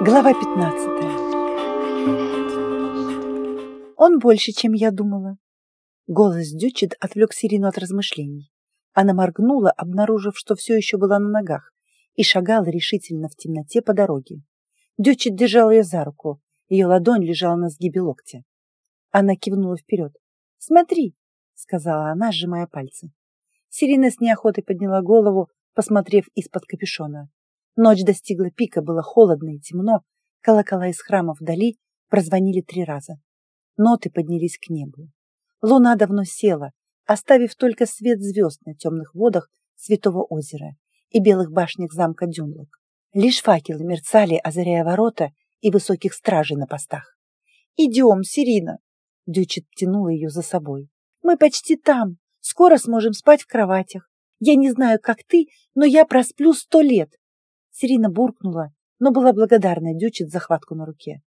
Глава 15 Он больше, чем я думала. Голос Дючит отвлек Сирину от размышлений. Она моргнула, обнаружив, что все еще была на ногах, и шагала решительно в темноте по дороге. Дючит держал ее за руку, ее ладонь лежала на сгибе локтя. Она кивнула вперед. «Смотри!» — сказала она, сжимая пальцы. Сирина с неохотой подняла голову, посмотрев из-под капюшона. Ночь достигла пика, было холодно и темно, колокола из храма вдали прозвонили три раза. Ноты поднялись к небу. Луна давно села, оставив только свет звезд на темных водах Святого озера и белых башнях замка Дюнлок. Лишь факелы мерцали, озаряя ворота и высоких стражей на постах. «Идем, Сирина!» Дючит тянула ее за собой. «Мы почти там. Скоро сможем спать в кроватях. Я не знаю, как ты, но я просплю сто лет. Сирина буркнула, но была благодарна Дючит захватку на руке.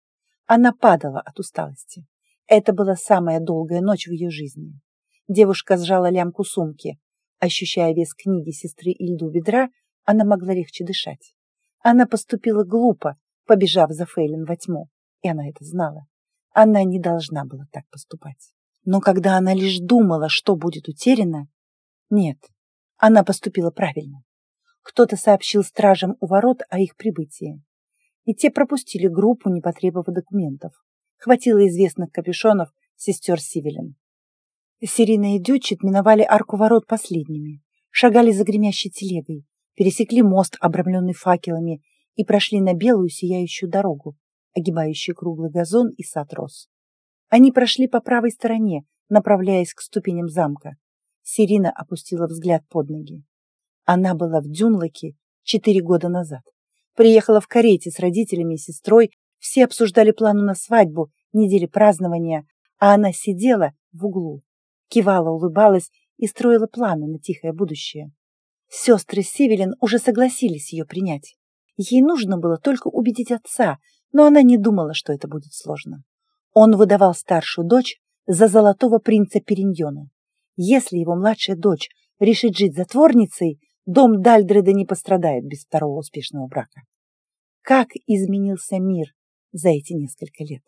Она падала от усталости. Это была самая долгая ночь в ее жизни. Девушка сжала лямку сумки. Ощущая вес книги сестры Ильду бедра, она могла легче дышать. Она поступила глупо, побежав за Фейлин во тьму, и она это знала. Она не должна была так поступать. Но когда она лишь думала, что будет утеряно, нет, она поступила правильно. Кто-то сообщил стражам у ворот о их прибытии. И те пропустили группу, не потребовав документов. Хватило известных капюшонов сестер Сивелин. Сирина и Дючит миновали арку ворот последними, шагали за гремящей телегой, пересекли мост, обрамленный факелами, и прошли на белую сияющую дорогу, огибающую круглый газон и сад роз. Они прошли по правой стороне, направляясь к ступеням замка. Сирина опустила взгляд под ноги. Она была в Дюнлоке четыре года назад. Приехала в карете с родителями и сестрой, все обсуждали планы на свадьбу, недели празднования, а она сидела в углу, кивала, улыбалась и строила планы на тихое будущее. Сестры Сивелин уже согласились ее принять. Ей нужно было только убедить отца, но она не думала, что это будет сложно. Он выдавал старшую дочь за золотого принца Периньона. Если его младшая дочь решит жить затворницей, дом Дальдреда не пострадает без второго успешного брака. Как изменился мир за эти несколько лет?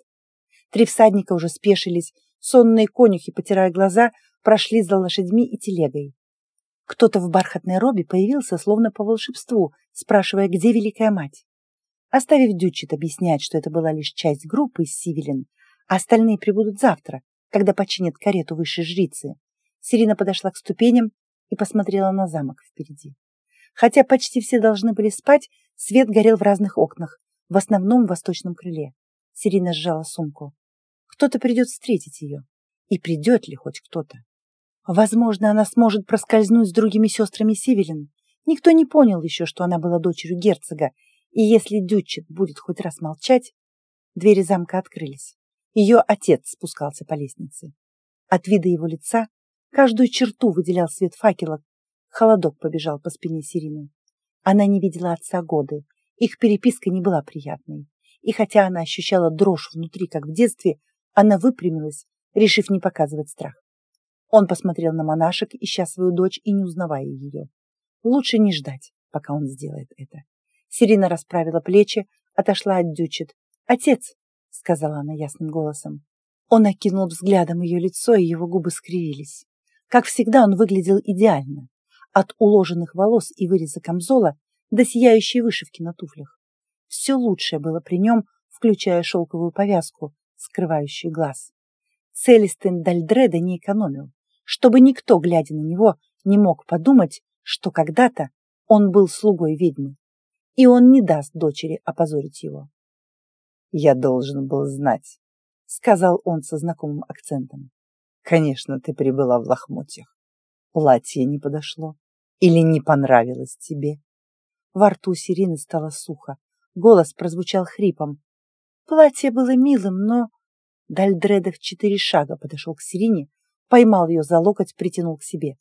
Три всадника уже спешились, сонные конюхи, потирая глаза, прошли за лошадьми и телегой. Кто-то в бархатной робе появился, словно по волшебству, спрашивая, где Великая Мать. Оставив Дючит объяснять, что это была лишь часть группы из Сивелин, а остальные прибудут завтра, когда починят карету высшей жрицы. Сирина подошла к ступеням и посмотрела на замок впереди. Хотя почти все должны были спать, свет горел в разных окнах, в основном в восточном крыле. Сирина сжала сумку. Кто-то придет встретить ее. И придет ли хоть кто-то? Возможно, она сможет проскользнуть с другими сестрами Сивелин. Никто не понял еще, что она была дочерью герцога, и если Дютчет будет хоть раз молчать, двери замка открылись. Ее отец спускался по лестнице. От вида его лица каждую черту выделял свет факела. Холодок побежал по спине Сирины. Она не видела отца годы. Их переписка не была приятной. И хотя она ощущала дрожь внутри, как в детстве, она выпрямилась, решив не показывать страх. Он посмотрел на монашек, ища свою дочь и не узнавая ее. Лучше не ждать, пока он сделает это. Сирина расправила плечи, отошла от Дючит. «Отец!» — сказала она ясным голосом. Он окинул взглядом ее лицо, и его губы скривились. Как всегда, он выглядел идеально. От уложенных волос и выреза камзола до сияющей вышивки на туфлях. Все лучшее было при нем, включая шелковую повязку, скрывающую глаз. Целестин Дальдреда не экономил, чтобы никто, глядя на него, не мог подумать, что когда-то он был слугой ведьмы, и он не даст дочери опозорить его. «Я должен был знать», — сказал он со знакомым акцентом. «Конечно, ты прибыла в лохмотьях. Платье не подошло или не понравилось тебе?» Во рту Сирины стало сухо. Голос прозвучал хрипом. Платье было милым, но... Дальдреда в четыре шага подошел к Сирине, поймал ее за локоть, притянул к себе.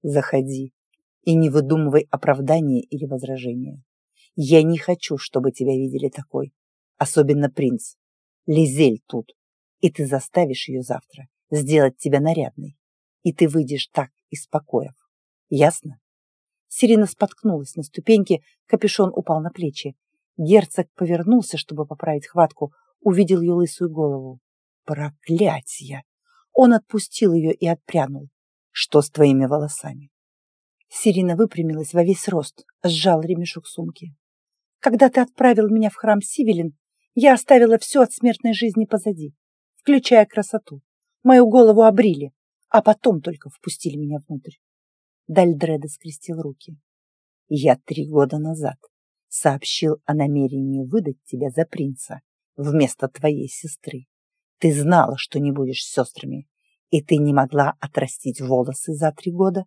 «Заходи и не выдумывай оправдания или возражения. Я не хочу, чтобы тебя видели такой особенно принц. Лизель тут, и ты заставишь ее завтра сделать тебя нарядной, и ты выйдешь так из покоев. Ясно? Сирина споткнулась на ступеньке, капюшон упал на плечи. Герцог повернулся, чтобы поправить хватку, увидел ее лысую голову. Проклятье! Он отпустил ее и отпрянул. Что с твоими волосами? Сирина выпрямилась во весь рост, сжал ремешок сумки. Когда ты отправил меня в храм Сивелин, я оставила все от смертной жизни позади, включая красоту. Мою голову обрили, а потом только впустили меня внутрь. Дальдреда скрестил руки. Я три года назад сообщил о намерении выдать тебя за принца вместо твоей сестры. Ты знала, что не будешь с сестрами, и ты не могла отрастить волосы за три года.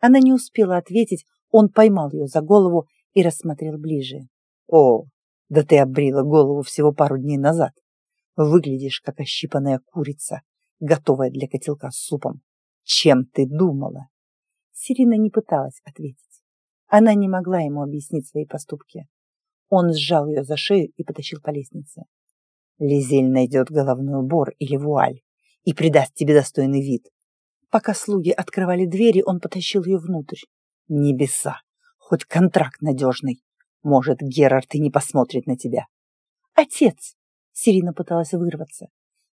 Она не успела ответить, он поймал ее за голову и рассмотрел ближе. О, да ты обрила голову всего пару дней назад. Выглядишь, как ощипанная курица, готовая для котелка с супом. Чем ты думала? Сирина не пыталась ответить. Она не могла ему объяснить свои поступки. Он сжал ее за шею и потащил по лестнице. Лизель найдет головной убор или вуаль и придаст тебе достойный вид. Пока слуги открывали двери, он потащил ее внутрь. Небеса! Хоть контракт надежный. Может, Герард и не посмотрит на тебя. Отец! Сирина пыталась вырваться.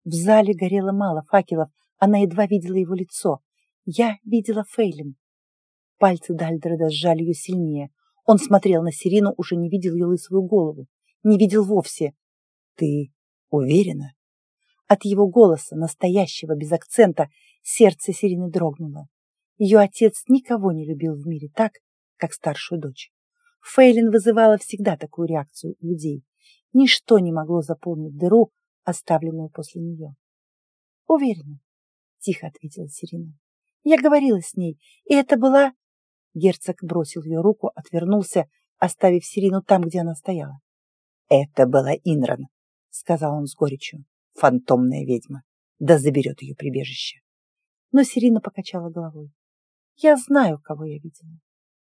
В зале горело мало факелов, она едва видела его лицо. Я видела Фейлин. Пальцы Дальдреда сжали ее сильнее. Он смотрел на Сирину, уже не видел ее лысую голову. Не видел вовсе. Ты уверена? От его голоса, настоящего, без акцента, сердце Сирины дрогнуло. Ее отец никого не любил в мире так, как старшую дочь. Фейлин вызывала всегда такую реакцию у людей. Ничто не могло заполнить дыру, оставленную после нее. «Уверена», — тихо ответила Сирина. «Я говорила с ней, и это была...» Герцог бросил ее руку, отвернулся, оставив Сирину там, где она стояла. «Это была Инран», — сказал он с горечью. «Фантомная ведьма. Да заберет ее прибежище». Но Сирина покачала головой. «Я знаю, кого я видела».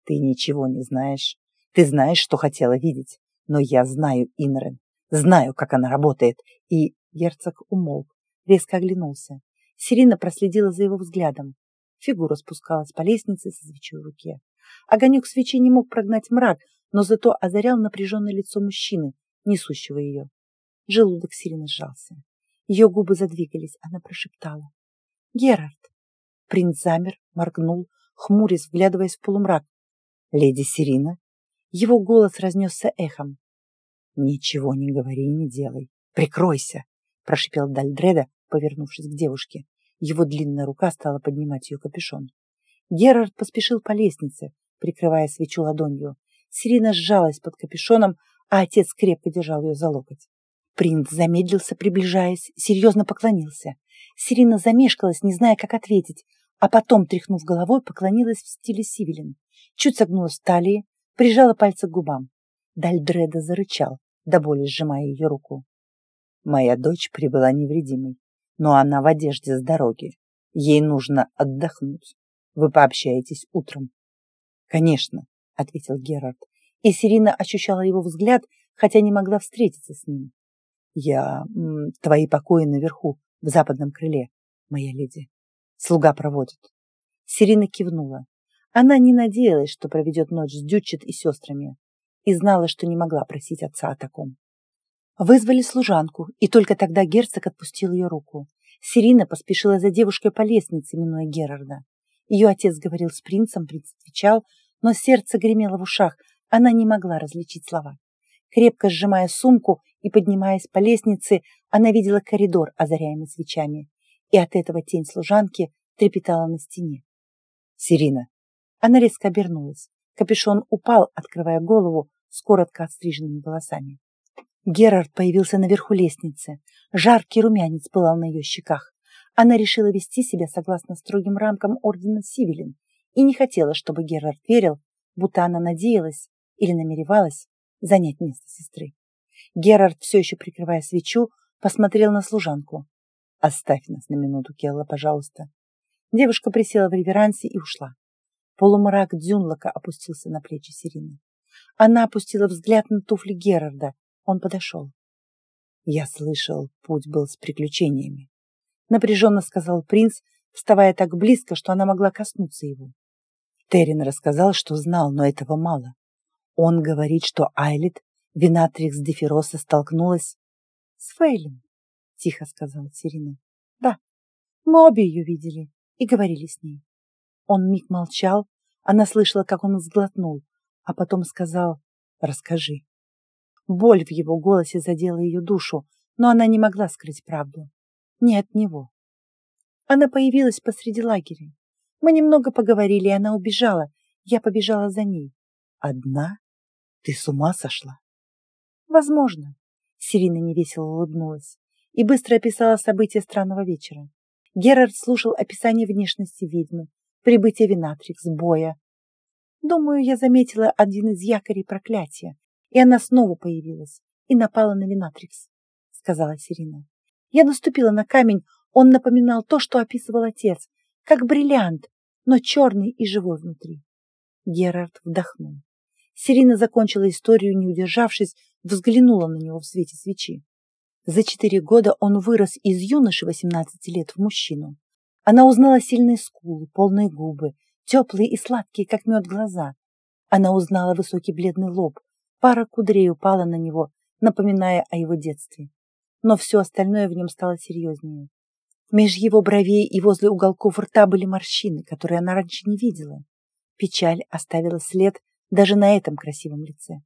«Ты ничего не знаешь. Ты знаешь, что хотела видеть. Но я знаю Инрен. Знаю, как она работает. И герцог умолк, резко оглянулся. Сирина проследила за его взглядом. Фигура спускалась по лестнице со свечой в руке. Огонек свечи не мог прогнать мрак, но зато озарял напряженное лицо мужчины, несущего ее. Желудок Сирины сжался. Ее губы задвигались, она прошептала. «Герард!» Принц замер, моргнул, хмурясь, вглядываясь в полумрак. «Леди Сирина?» Его голос разнесся эхом. «Ничего не говори и не делай. Прикройся!» прошипел Дальдреда, повернувшись к девушке. Его длинная рука стала поднимать ее капюшон. Герард поспешил по лестнице, прикрывая свечу ладонью. Сирина сжалась под капюшоном, а отец крепко держал ее за локоть. Принц замедлился, приближаясь, серьезно поклонился. Сирина замешкалась, не зная, как ответить, а потом, тряхнув головой, поклонилась в стиле Сивелин. Чуть согнулась в талии, прижала пальцы к губам. Дальдреда зарычал, до боли сжимая ее руку. Моя дочь прибыла невредимой, но она в одежде с дороги. Ей нужно отдохнуть. Вы пообщаетесь утром. Конечно, ответил Герард, и Сирина ощущала его взгляд, хотя не могла встретиться с ним. Я... Твои покои наверху, в западном крыле, моя леди. Слуга проводит. Сирина кивнула. Она не надеялась, что проведет ночь с Дючет и сестрами, и знала, что не могла просить отца о таком. Вызвали служанку, и только тогда герцог отпустил ее руку. Сирина поспешила за девушкой по лестнице, минуя Герарда. Ее отец говорил с принцем, принц отвечал, но сердце гремело в ушах, она не могла различить слова. Крепко сжимая сумку и поднимаясь по лестнице, она видела коридор, озаряемый свечами, и от этого тень служанки трепетала на стене. «Сирина!» Она резко обернулась. Капюшон упал, открывая голову с коротко отстриженными волосами. Герард появился наверху лестницы. Жаркий румянец пылал на ее щеках. Она решила вести себя согласно строгим рамкам ордена Сивелин и не хотела, чтобы Герард верил, будто она надеялась или намеревалась занять место сестры. Герард, все еще прикрывая свечу, посмотрел на служанку. «Оставь нас на минуту, Келла, пожалуйста». Девушка присела в реверансе и ушла. Полумрак Дзюнлока опустился на плечи Сирины. Она опустила взгляд на туфли Герарда. Он подошел. «Я слышал, путь был с приключениями», — напряженно сказал принц, вставая так близко, что она могла коснуться его. Террин рассказал, что знал, но этого мало. Он говорит, что Айлет, Винатрикс Дефироса, столкнулась с Фейлем, тихо сказала Сирина. Да, мы обе ее видели и говорили с ней. Он миг молчал, она слышала, как он сглотнул, а потом сказал «Расскажи». Боль в его голосе задела ее душу, но она не могла скрыть правду. Не от него. Она появилась посреди лагеря. Мы немного поговорили, и она убежала. Я побежала за ней. Одна? Ты с ума сошла? Возможно. Сирина невесело улыбнулась и быстро описала события странного вечера. Герард слушал описание внешности ведьмы, прибытия Винатрикс, боя. Думаю, я заметила один из якорей проклятия, и она снова появилась и напала на Винатрикс, сказала Сирина. Я наступила на камень, он напоминал то, что описывал отец, как бриллиант, но черный и живой внутри. Герард вдохнул. Сирина закончила историю, не удержавшись, взглянула на него в свете свечи. За четыре года он вырос из юноши 18 лет в мужчину. Она узнала сильные скулы, полные губы, теплые и сладкие, как мед, глаза. Она узнала высокий бледный лоб, пара кудрей упала на него, напоминая о его детстве. Но все остальное в нем стало серьезнее. Меж его бровей и возле уголков рта были морщины, которые она раньше не видела. Печаль оставила след даже на этом красивом лице.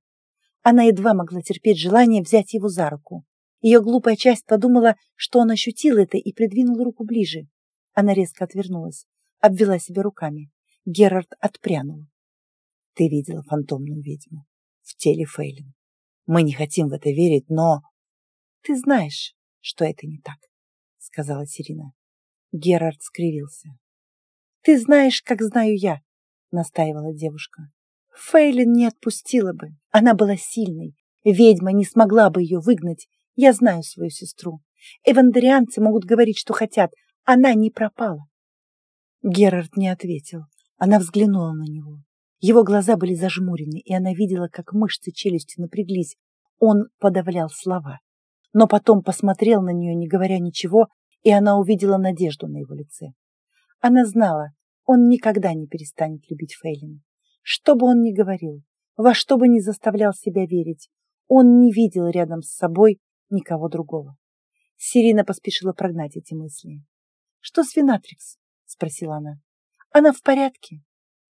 Она едва могла терпеть желание взять его за руку. Ее глупая часть подумала, что он ощутил это и придвинул руку ближе. Она резко отвернулась, обвела себя руками. Герард отпрянул. Ты видела фантомную ведьму в теле Фейлин. Мы не хотим в это верить, но... Ты знаешь, что это не так сказала Сирина. Герард скривился. «Ты знаешь, как знаю я», — настаивала девушка. «Фейлин не отпустила бы. Она была сильной. Ведьма не смогла бы ее выгнать. Я знаю свою сестру. Эвандерианцы могут говорить, что хотят. Она не пропала». Герард не ответил. Она взглянула на него. Его глаза были зажмурены, и она видела, как мышцы челюсти напряглись. Он подавлял слова но потом посмотрел на нее, не говоря ничего, и она увидела надежду на его лице. Она знала, он никогда не перестанет любить Фейлин. Что бы он ни говорил, во что бы ни заставлял себя верить, он не видел рядом с собой никого другого. Сирина поспешила прогнать эти мысли. «Что с Винатрикс?» — спросила она. «Она в порядке?»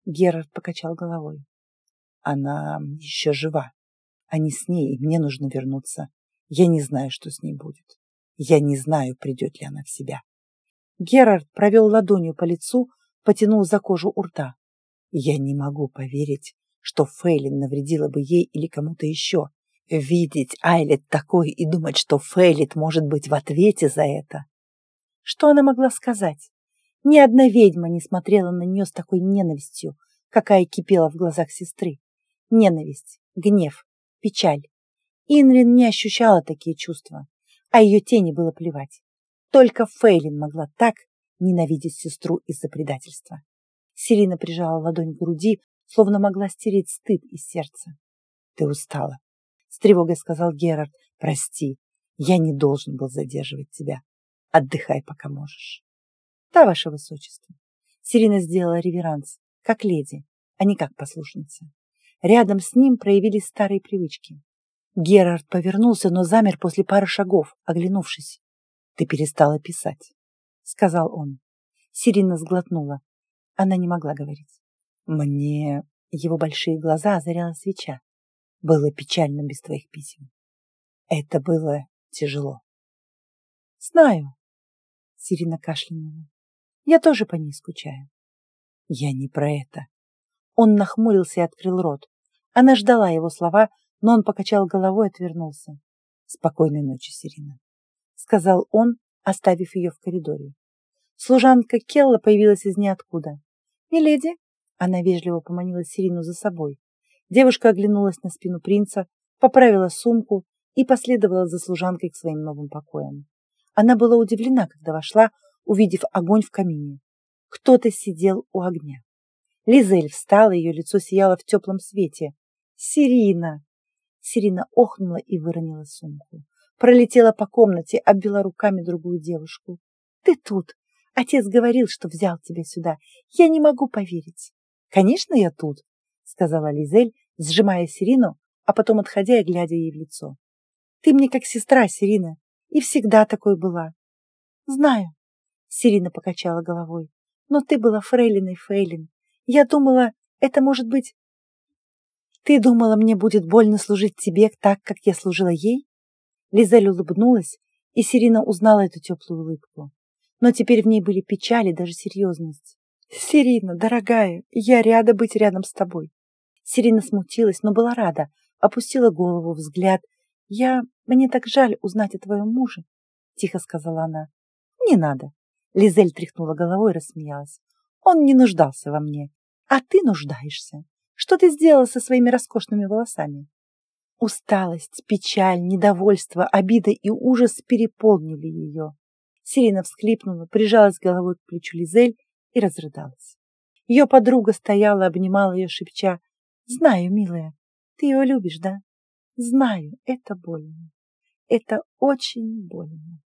Герард покачал головой. «Она еще жива. Они с ней, и мне нужно вернуться. Я не знаю, что с ней будет. Я не знаю, придет ли она в себя. Герард провел ладонью по лицу, потянул за кожу у рта. Я не могу поверить, что Фейлин навредила бы ей или кому-то еще. Видеть Айлет такой и думать, что Фейлит может быть в ответе за это. Что она могла сказать? Ни одна ведьма не смотрела на нее с такой ненавистью, какая кипела в глазах сестры. Ненависть, гнев, печаль. Инрин не ощущала такие чувства, а ее тени было плевать. Только Фейлин могла так ненавидеть сестру из-за предательства. Сирина прижала ладонь к груди, словно могла стереть стыд из сердца. «Ты устала», — с тревогой сказал Герард. «Прости, я не должен был задерживать тебя. Отдыхай, пока можешь». «Да, ваше высочество». Сирина сделала реверанс, как леди, а не как послушница. Рядом с ним проявились старые привычки. Герард повернулся, но замер после пары шагов, оглянувшись. «Ты перестала писать», — сказал он. Сирина сглотнула. Она не могла говорить. «Мне...» Его большие глаза озаряла свеча. «Было печально без твоих писем. Это было тяжело». «Знаю», — Сирина кашлянула. «Я тоже по ней скучаю». «Я не про это». Он нахмурился и открыл рот. Она ждала его слова, но он покачал головой и отвернулся. «Спокойной ночи, Сирина», — сказал он, оставив ее в коридоре. Служанка Келла появилась из ниоткуда. «Миледи!» — она вежливо поманила Сирину за собой. Девушка оглянулась на спину принца, поправила сумку и последовала за служанкой к своим новым покоям. Она была удивлена, когда вошла, увидев огонь в камине. Кто-то сидел у огня. Лизель встала, ее лицо сияло в теплом свете. «Сирина!» Сирина охнула и выронила сумку. Пролетела по комнате, обвела руками другую девушку. «Ты тут! Отец говорил, что взял тебя сюда. Я не могу поверить!» Конечно, я тут, сказала Лизель, сжимая Сирину, а потом отходя и глядя ей в лицо. Ты мне как сестра, Сирина, и всегда такой была. Знаю, Сирина покачала головой, но ты была фрейлиной Фейлин. Я думала, это может быть... Ты думала, мне будет больно служить тебе так, как я служила ей? Лизель улыбнулась, и Сирина узнала эту теплую улыбку. Но теперь в ней были печали, даже серьезность. «Сирина, дорогая, я рада быть рядом с тобой». Сирина смутилась, но была рада, опустила голову, взгляд. «Я... Мне так жаль узнать о твоем муже», — тихо сказала она. «Не надо». Лизель тряхнула головой и рассмеялась. «Он не нуждался во мне, а ты нуждаешься. Что ты сделала со своими роскошными волосами?» Усталость, печаль, недовольство, обида и ужас переполнили ее. Сирина всхлипнула, прижалась головой к плечу Лизель и разрыдалась. Ее подруга стояла, обнимала ее, шепча, «Знаю, милая, ты его любишь, да? Знаю, это больно. Это очень больно».